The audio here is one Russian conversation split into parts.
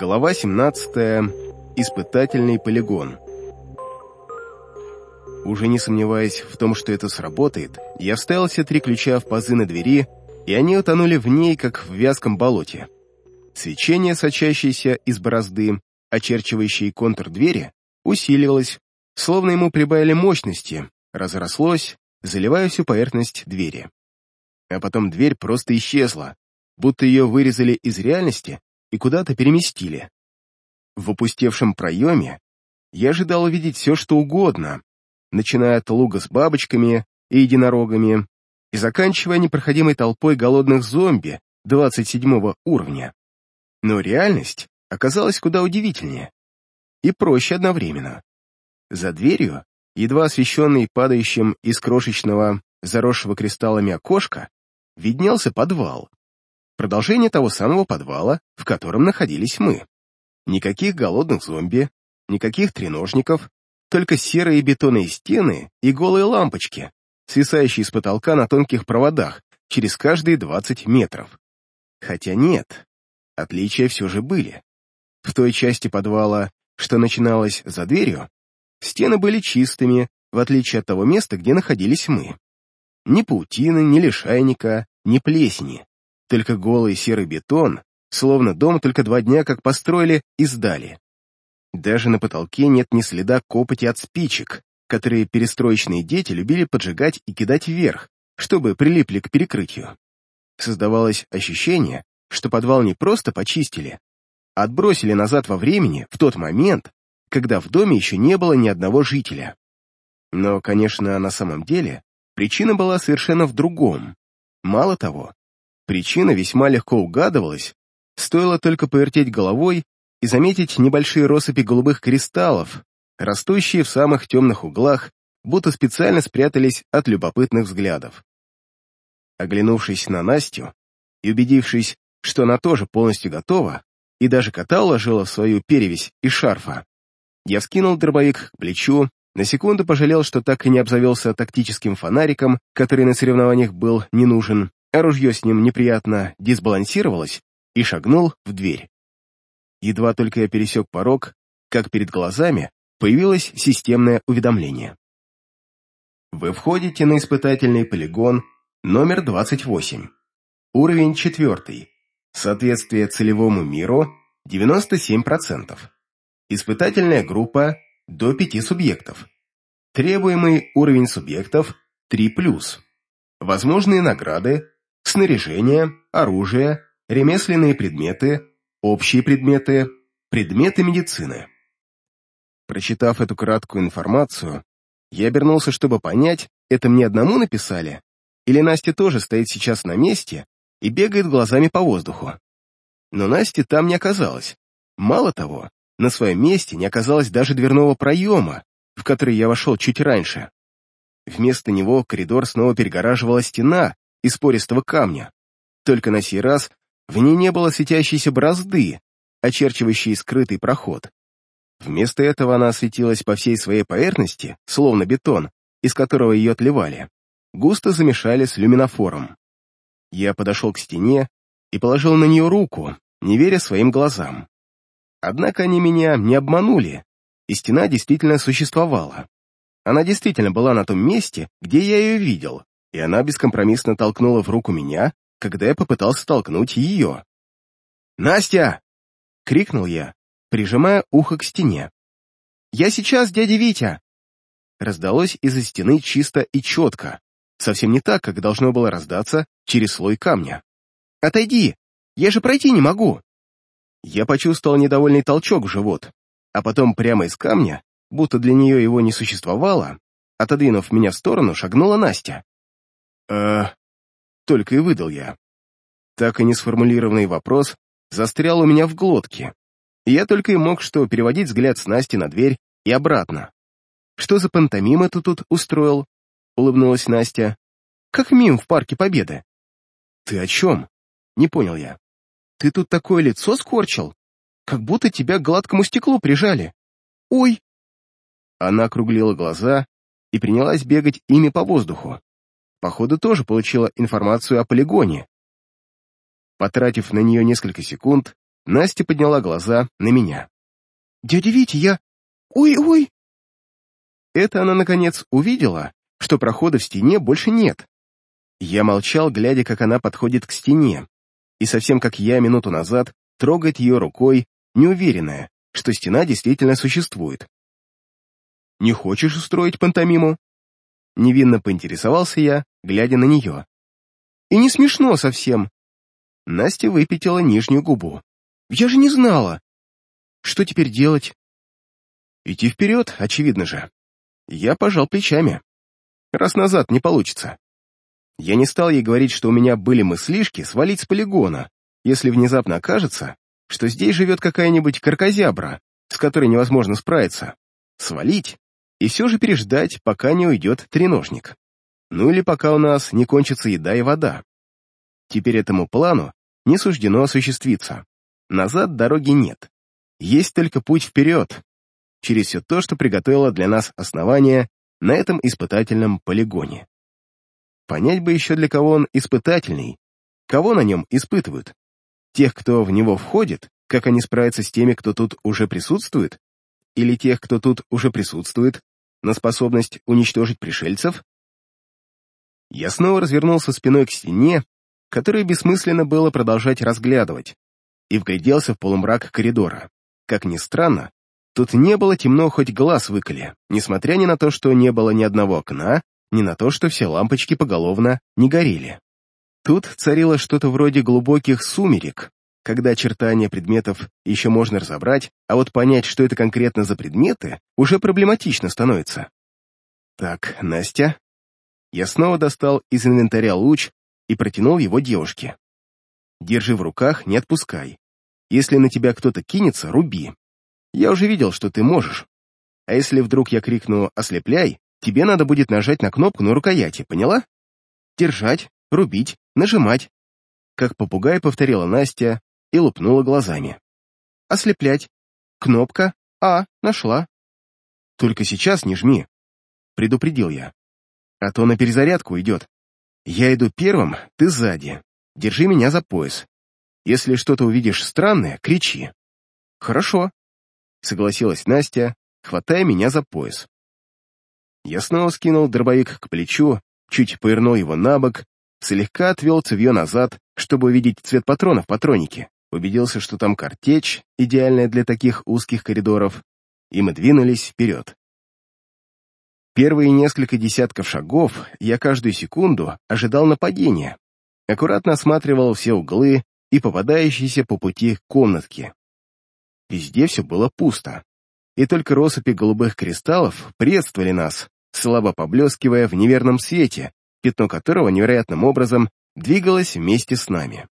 Глава 17. Испытательный полигон. Уже не сомневаясь в том, что это сработает, я вставил все три ключа в пазы на двери, и они утонули в ней, как в вязком болоте. Свечение, сочащееся из борозды, очерчивающее контур двери, усиливалось, словно ему прибавили мощности, разрослось, заливая всю поверхность двери. А потом дверь просто исчезла, будто ее вырезали из реальности и куда-то переместили. В опустевшем проеме я ожидал увидеть все, что угодно, начиная от луга с бабочками и единорогами и заканчивая непроходимой толпой голодных зомби 27 уровня. Но реальность оказалась куда удивительнее и проще одновременно. За дверью, едва освещенный падающим из крошечного, заросшего кристаллами окошка, виднелся подвал. Продолжение того самого подвала, в котором находились мы. Никаких голодных зомби, никаких треножников, только серые бетонные стены и голые лампочки, свисающие с потолка на тонких проводах через каждые 20 метров. Хотя нет, отличия все же были. В той части подвала, что начиналась за дверью, стены были чистыми, в отличие от того места, где находились мы. Ни паутины, ни лишайника, ни плесени. Только голый серый бетон, словно дом только два дня как построили и сдали. Даже на потолке нет ни следа копоти от спичек, которые перестроечные дети любили поджигать и кидать вверх, чтобы прилипли к перекрытию. Создавалось ощущение, что подвал не просто почистили, а отбросили назад во времени в тот момент, когда в доме еще не было ни одного жителя. Но, конечно, на самом деле причина была совершенно в другом. Мало того, Причина весьма легко угадывалась, стоило только повертеть головой и заметить небольшие россыпи голубых кристаллов, растущие в самых темных углах, будто специально спрятались от любопытных взглядов. Оглянувшись на Настю и убедившись, что она тоже полностью готова, и даже кота уложила в свою перевязь и шарфа, я вскинул дробовик к плечу, на секунду пожалел, что так и не обзавелся тактическим фонариком, который на соревнованиях был не нужен, а ружье с ним неприятно дисбалансировалось, и шагнул в дверь. Едва только я пересек порог, как перед глазами появилось системное уведомление. Вы входите на испытательный полигон номер 28. Уровень 4. Соответствие целевому миру 97%. Испытательная группа до 5 субъектов. Требуемый уровень субъектов 3+. Возможные награды снаряжение, оружие, ремесленные предметы, общие предметы, предметы медицины. Прочитав эту краткую информацию, я обернулся, чтобы понять, это мне одному написали, или Настя тоже стоит сейчас на месте и бегает глазами по воздуху. Но Насти там не оказалось. Мало того, на своем месте не оказалось даже дверного проема, в который я вошел чуть раньше. Вместо него коридор снова перегораживала стена, из пористого камня. Только на сей раз в ней не было светящейся борозды, очерчивающей скрытый проход. Вместо этого она осветилась по всей своей поверхности, словно бетон, из которого ее отливали. Густо замешали с люминофором. Я подошел к стене и положил на нее руку, не веря своим глазам. Однако они меня не обманули, и стена действительно существовала. Она действительно была на том месте, где я ее видел, и она бескомпромиссно толкнула в руку меня, когда я попытался толкнуть ее. «Настя!» — крикнул я, прижимая ухо к стене. «Я сейчас, дядя Витя!» Раздалось из-за стены чисто и четко, совсем не так, как должно было раздаться через слой камня. «Отойди! Я же пройти не могу!» Я почувствовал недовольный толчок в живот, а потом прямо из камня, будто для нее его не существовало, отодвинув меня в сторону, шагнула Настя. «Э...» Только и выдал я. Так и не сформулированный вопрос застрял у меня в глотке, я только и мог что переводить взгляд с Насти на дверь и обратно. «Что за пантомима ты тут устроил?» — улыбнулась Настя. «Как мим в Парке Победы». «Ты о чем?» — не понял я. «Ты тут такое лицо скорчил, как будто тебя к гладкому стеклу прижали. Ой!» Она округлила глаза и принялась бегать ими по воздуху походу, тоже получила информацию о полигоне. Потратив на нее несколько секунд, Настя подняла глаза на меня. «Дядя Витя, я... Ой-ой!» Это она, наконец, увидела, что прохода в стене больше нет. Я молчал, глядя, как она подходит к стене, и совсем как я минуту назад трогает ее рукой, неуверенная, что стена действительно существует. «Не хочешь устроить пантомиму?» Невинно поинтересовался я, глядя на нее. «И не смешно совсем». Настя выпятила нижнюю губу. «Я же не знала. Что теперь делать?» «Идти вперед, очевидно же». Я пожал плечами. Раз назад не получится. Я не стал ей говорить, что у меня были мыслишки свалить с полигона, если внезапно окажется, что здесь живет какая-нибудь каркозябра, с которой невозможно справиться. Свалить и все же переждать, пока не уйдет треножник. Ну или пока у нас не кончится еда и вода. Теперь этому плану не суждено осуществиться. Назад дороги нет. Есть только путь вперед, через все то, что приготовило для нас основание на этом испытательном полигоне. Понять бы еще, для кого он испытательный, кого на нем испытывают. Тех, кто в него входит, как они справятся с теми, кто тут уже присутствует, или тех, кто тут уже присутствует, на способность уничтожить пришельцев? Я снова развернулся спиной к стене, которую бессмысленно было продолжать разглядывать, и вгляделся в полумрак коридора. Как ни странно, тут не было темно, хоть глаз выколи, несмотря ни на то, что не было ни одного окна, ни на то, что все лампочки поголовно не горели. Тут царило что-то вроде глубоких сумерек, когда очертания предметов еще можно разобрать, а вот понять, что это конкретно за предметы, уже проблематично становится. Так, Настя. Я снова достал из инвентаря луч и протянул его девушке. Держи в руках, не отпускай. Если на тебя кто-то кинется, руби. Я уже видел, что ты можешь. А если вдруг я крикну «ослепляй», тебе надо будет нажать на кнопку на рукояти, поняла? Держать, рубить, нажимать. Как попугай повторила Настя и лупнула глазами. Ослеплять. Кнопка. А, нашла. Только сейчас не жми. Предупредил я. А то на перезарядку идет. Я иду первым, ты сзади. Держи меня за пояс. Если что-то увидишь странное, кричи. Хорошо. Согласилась Настя, хватая меня за пояс. Я снова скинул дробовик к плечу, чуть повернул его на бок, слегка отвел цевье назад, чтобы увидеть цвет патронов в патронике, убедился, что там картечь, идеальная для таких узких коридоров, и мы двинулись вперед. Первые несколько десятков шагов я каждую секунду ожидал нападения, аккуратно осматривал все углы и попадающиеся по пути комнатки. Везде все было пусто и только россыпи голубых кристаллов приветствовали нас, слабо поблескивая в неверном свете, пятно которого невероятным образом двигалось вместе с нами.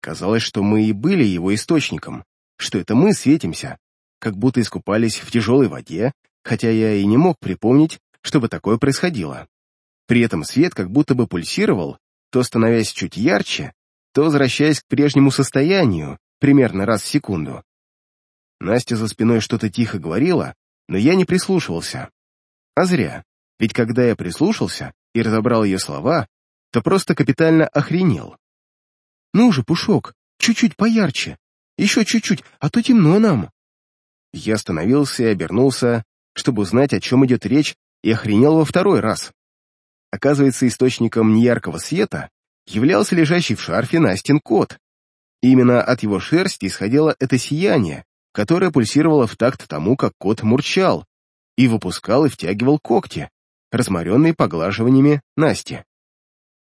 Казалось, что мы и были его источником, что это мы светимся, как будто искупались в тяжелой воде, хотя я и не мог припомнить, чтобы такое происходило. При этом свет как будто бы пульсировал, то становясь чуть ярче, то возвращаясь к прежнему состоянию, примерно раз в секунду. Настя за спиной что-то тихо говорила, но я не прислушивался. А зря, ведь когда я прислушался и разобрал ее слова, то просто капитально охренел. «Ну же, Пушок, чуть-чуть поярче, еще чуть-чуть, а то темно нам». Я остановился и обернулся, чтобы узнать, о чем идет речь, и охренел во второй раз. Оказывается, источником неяркого света являлся лежащий в шарфе Настин кот. Именно от его шерсти исходило это сияние, которая пульсировала в такт тому, как кот мурчал, и выпускал и втягивал когти, разморенные поглаживаниями Насти.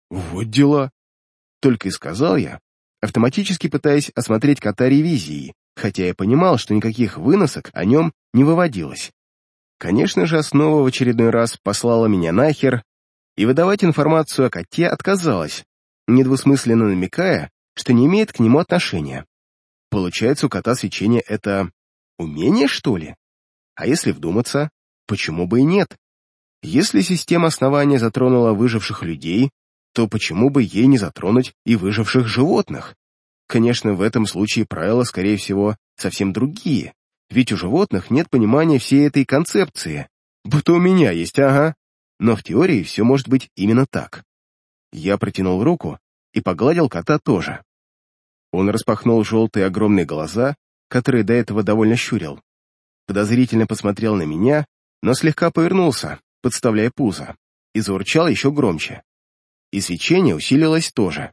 «Вот дела!» — только и сказал я, автоматически пытаясь осмотреть кота ревизии, хотя я понимал, что никаких выносок о нем не выводилось. Конечно же, основа в очередной раз послала меня нахер, и выдавать информацию о коте отказалась, недвусмысленно намекая, что не имеет к нему отношения. Получается, у кота свечение — это умение, что ли? А если вдуматься, почему бы и нет? Если система основания затронула выживших людей, то почему бы ей не затронуть и выживших животных? Конечно, в этом случае правила, скорее всего, совсем другие, ведь у животных нет понимания всей этой концепции. Будто у меня есть, ага. Но в теории все может быть именно так. Я протянул руку и погладил кота тоже. Он распахнул желтые огромные глаза, которые до этого довольно щурил. Подозрительно посмотрел на меня, но слегка повернулся, подставляя пузо, и заурчал еще громче. И свечение усилилось тоже.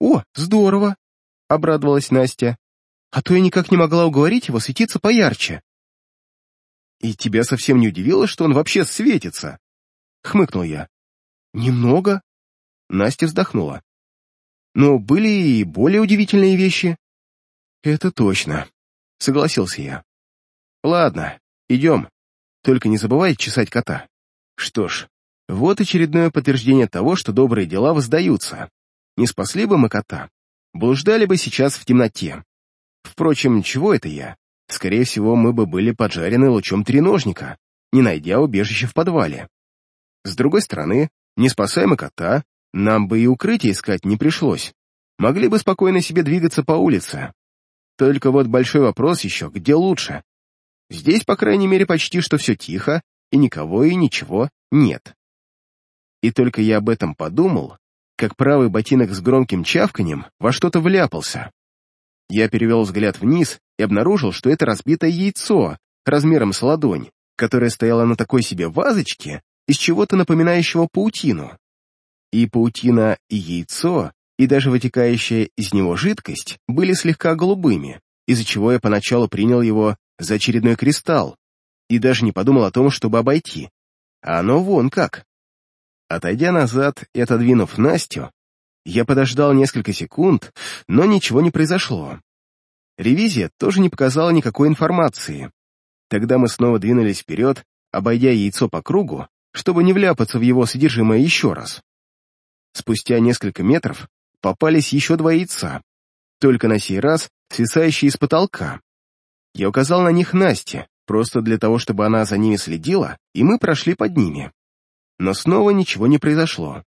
«О, здорово!» — обрадовалась Настя. «А то я никак не могла уговорить его светиться поярче». «И тебя совсем не удивило, что он вообще светится?» — хмыкнул я. «Немного?» — Настя вздохнула. «Но были и более удивительные вещи». «Это точно», — согласился я. «Ладно, идем. Только не забывай чесать кота». Что ж, вот очередное подтверждение того, что добрые дела воздаются. Не спасли бы мы кота, блуждали бы сейчас в темноте. Впрочем, чего это я? Скорее всего, мы бы были поджарены лучом треножника, не найдя убежище в подвале. С другой стороны, не спасая мы кота, нам бы и укрытие искать не пришлось. Могли бы спокойно себе двигаться по улице. Только вот большой вопрос еще, где лучше? Здесь, по крайней мере, почти что все тихо, и никого и ничего нет. И только я об этом подумал, как правый ботинок с громким чавканем во что-то вляпался. Я перевел взгляд вниз и обнаружил, что это разбитое яйцо размером с ладонь, которое стояло на такой себе вазочке из чего-то напоминающего паутину. И паутина, и яйцо, и даже вытекающая из него жидкость были слегка голубыми, из-за чего я поначалу принял его за очередной кристалл и даже не подумал о том, чтобы обойти. А оно вон как. Отойдя назад и отодвинув Настю, я подождал несколько секунд, но ничего не произошло. Ревизия тоже не показала никакой информации. Тогда мы снова двинулись вперед, обойдя яйцо по кругу, чтобы не вляпаться в его содержимое еще раз. Спустя несколько метров попались еще два яйца, только на сей раз свисающие с потолка. Я указал на них Насте, просто для того, чтобы она за ними следила, и мы прошли под ними но снова ничего не произошло.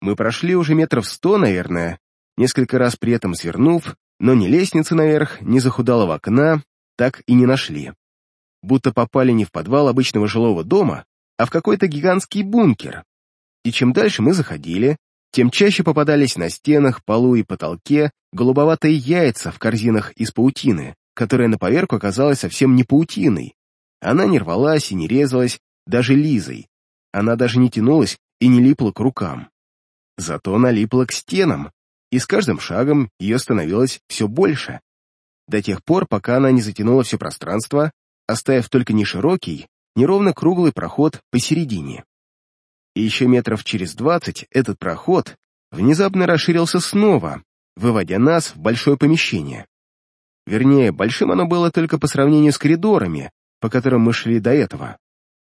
Мы прошли уже метров сто, наверное, несколько раз при этом свернув, но ни лестницы наверх, ни захудалого окна так и не нашли. Будто попали не в подвал обычного жилого дома, а в какой-то гигантский бункер. И чем дальше мы заходили, тем чаще попадались на стенах, полу и потолке голубоватые яйца в корзинах из паутины, которая на поверку оказалась совсем не паутиной. Она не рвалась и не резалась, даже лизой, она даже не тянулась и не липла к рукам. Зато она липла к стенам, и с каждым шагом ее становилось все больше. До тех пор, пока она не затянула все пространство, оставив только не широкий, неровно круглый проход посередине. И еще метров через двадцать этот проход внезапно расширился снова, выводя нас в большое помещение. Вернее, большим оно было только по сравнению с коридорами, по которым мы шли до этого.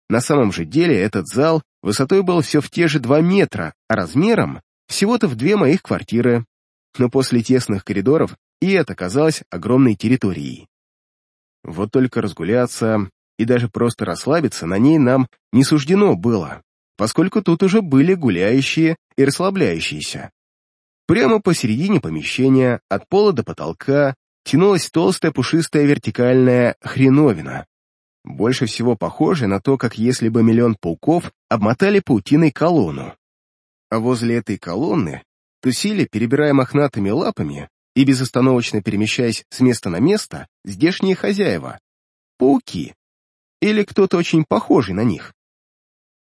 На самом же деле этот зал высотой был все в те же два метра, а размером всего-то в две моих квартиры. Но после тесных коридоров и это казалось огромной территорией. Вот только разгуляться и даже просто расслабиться на ней нам не суждено было, поскольку тут уже были гуляющие и расслабляющиеся. Прямо посередине помещения, от пола до потолка, тянулась толстая пушистая вертикальная хреновина, больше всего похоже на то, как если бы миллион пауков обмотали паутиной колонну. А возле этой колонны тусили, перебирая мохнатыми лапами и безостановочно перемещаясь с места на место, здешние хозяева — пауки. Или кто-то очень похожий на них.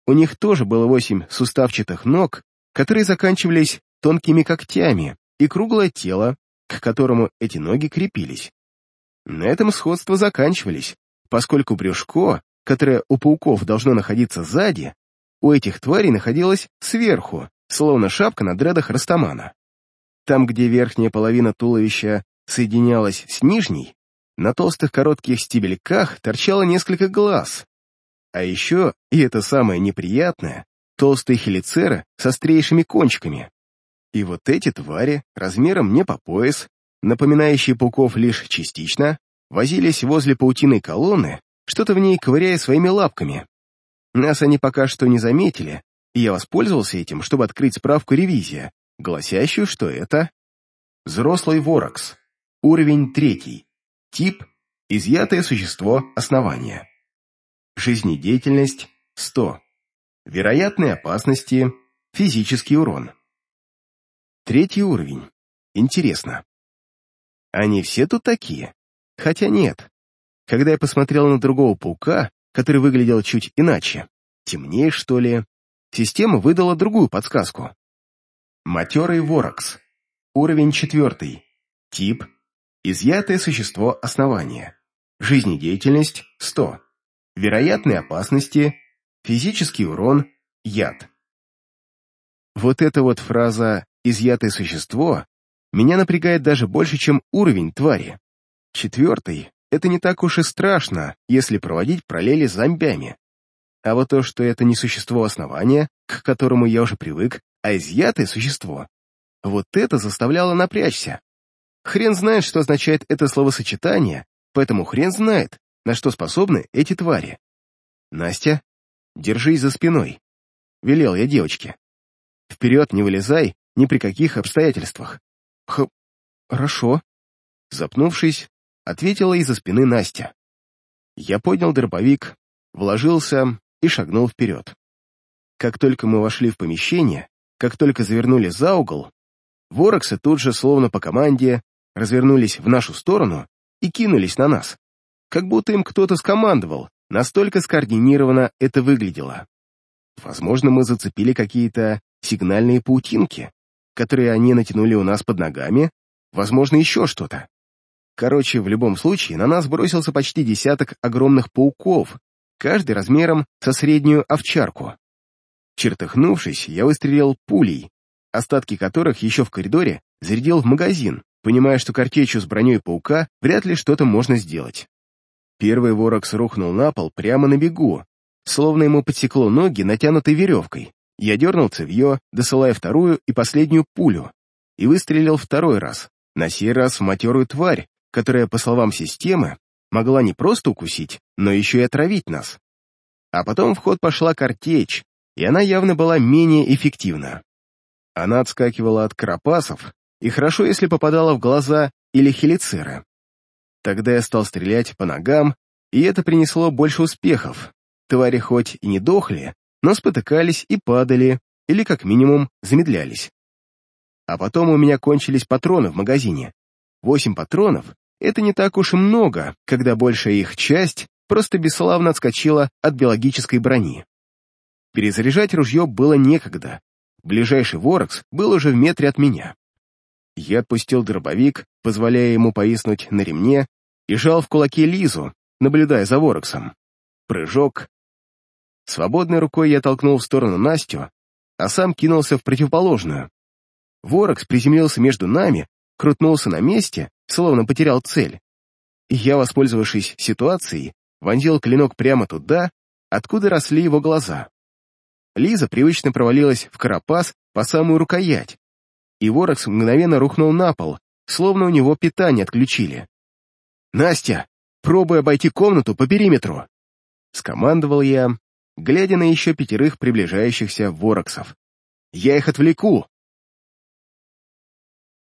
У них тоже было восемь суставчатых ног, которые заканчивались тонкими когтями, и круглое тело, к которому эти ноги крепились. На этом сходства заканчивались, поскольку брюшко, которое у пауков должно находиться сзади, у этих тварей находилось сверху, словно шапка на дредах Растамана. Там, где верхняя половина туловища соединялась с нижней, на толстых коротких стебельках торчало несколько глаз. А еще, и это самое неприятное, толстые хелицеры с острейшими кончиками. И вот эти твари, размером не по пояс, напоминающие пауков лишь частично, возились возле паутиной колонны, что-то в ней ковыряя своими лапками. Нас они пока что не заметили, и я воспользовался этим, чтобы открыть справку ревизия, гласящую, что это взрослый ворокс, уровень третий, тип изъятое существо основания. Жизнедеятельность 100. Вероятные опасности, физический урон. Третий уровень. Интересно, Они все тут такие? Хотя нет. Когда я посмотрел на другого паука, который выглядел чуть иначе, темнее, что ли, система выдала другую подсказку. Матерый ворокс. Уровень четвертый. Тип. Изъятое существо основания. Жизнедеятельность – 100. Вероятные опасности. Физический урон. Яд. Вот эта вот фраза «изъятое существо» меня напрягает даже больше, чем уровень твари. Четвертый — это не так уж и страшно, если проводить параллели с зомбями. А вот то, что это не существо основания, к которому я уже привык, а изъятое существо, вот это заставляло напрячься. Хрен знает, что означает это словосочетание, поэтому хрен знает, на что способны эти твари. «Настя, держись за спиной», — велел я девочке. «Вперед не вылезай ни при каких обстоятельствах». «Х... хорошо», — запнувшись, ответила из-за спины Настя. Я поднял дробовик, вложился и шагнул вперед. Как только мы вошли в помещение, как только завернули за угол, вороксы тут же, словно по команде, развернулись в нашу сторону и кинулись на нас. Как будто им кто-то скомандовал, настолько скоординированно это выглядело. Возможно, мы зацепили какие-то сигнальные паутинки, которые они натянули у нас под ногами, возможно, еще что-то. Короче, в любом случае, на нас бросился почти десяток огромных пауков, каждый размером со среднюю овчарку. Чертыхнувшись, я выстрелил пулей, остатки которых еще в коридоре зарядил в магазин, понимая, что картечью с броней паука вряд ли что-то можно сделать. Первый ворокс рухнул на пол прямо на бегу, словно ему подсекло ноги, натянутой веревкой. Я дернул цевье, досылая вторую и последнюю пулю, и выстрелил второй раз, на сей раз в матерую тварь, которая, по словам системы, могла не просто укусить, но еще и отравить нас. А потом в ход пошла картечь, и она явно была менее эффективна. Она отскакивала от карапасов, и хорошо, если попадала в глаза или хелицеры. Тогда я стал стрелять по ногам, и это принесло больше успехов. Твари хоть и не дохли, но спотыкались и падали, или как минимум замедлялись. А потом у меня кончились патроны в магазине. Восемь патронов — это не так уж и много, когда большая их часть просто бесславно отскочила от биологической брони. Перезаряжать ружье было некогда. Ближайший ворокс был уже в метре от меня. Я отпустил дробовик, позволяя ему повиснуть на ремне, и жал в кулаке Лизу, наблюдая за вороксом. Прыжок, Свободной рукой я толкнул в сторону Настю, а сам кинулся в противоположную. Ворокс приземлился между нами, крутнулся на месте, словно потерял цель. И я, воспользовавшись ситуацией, вонзил клинок прямо туда, откуда росли его глаза. Лиза привычно провалилась в карапаз по самую рукоять, и Ворокс мгновенно рухнул на пол, словно у него питание отключили. «Настя, пробуй обойти комнату по периметру!» Скомандовал я, глядя на еще пятерых приближающихся вороксов. «Я их отвлеку,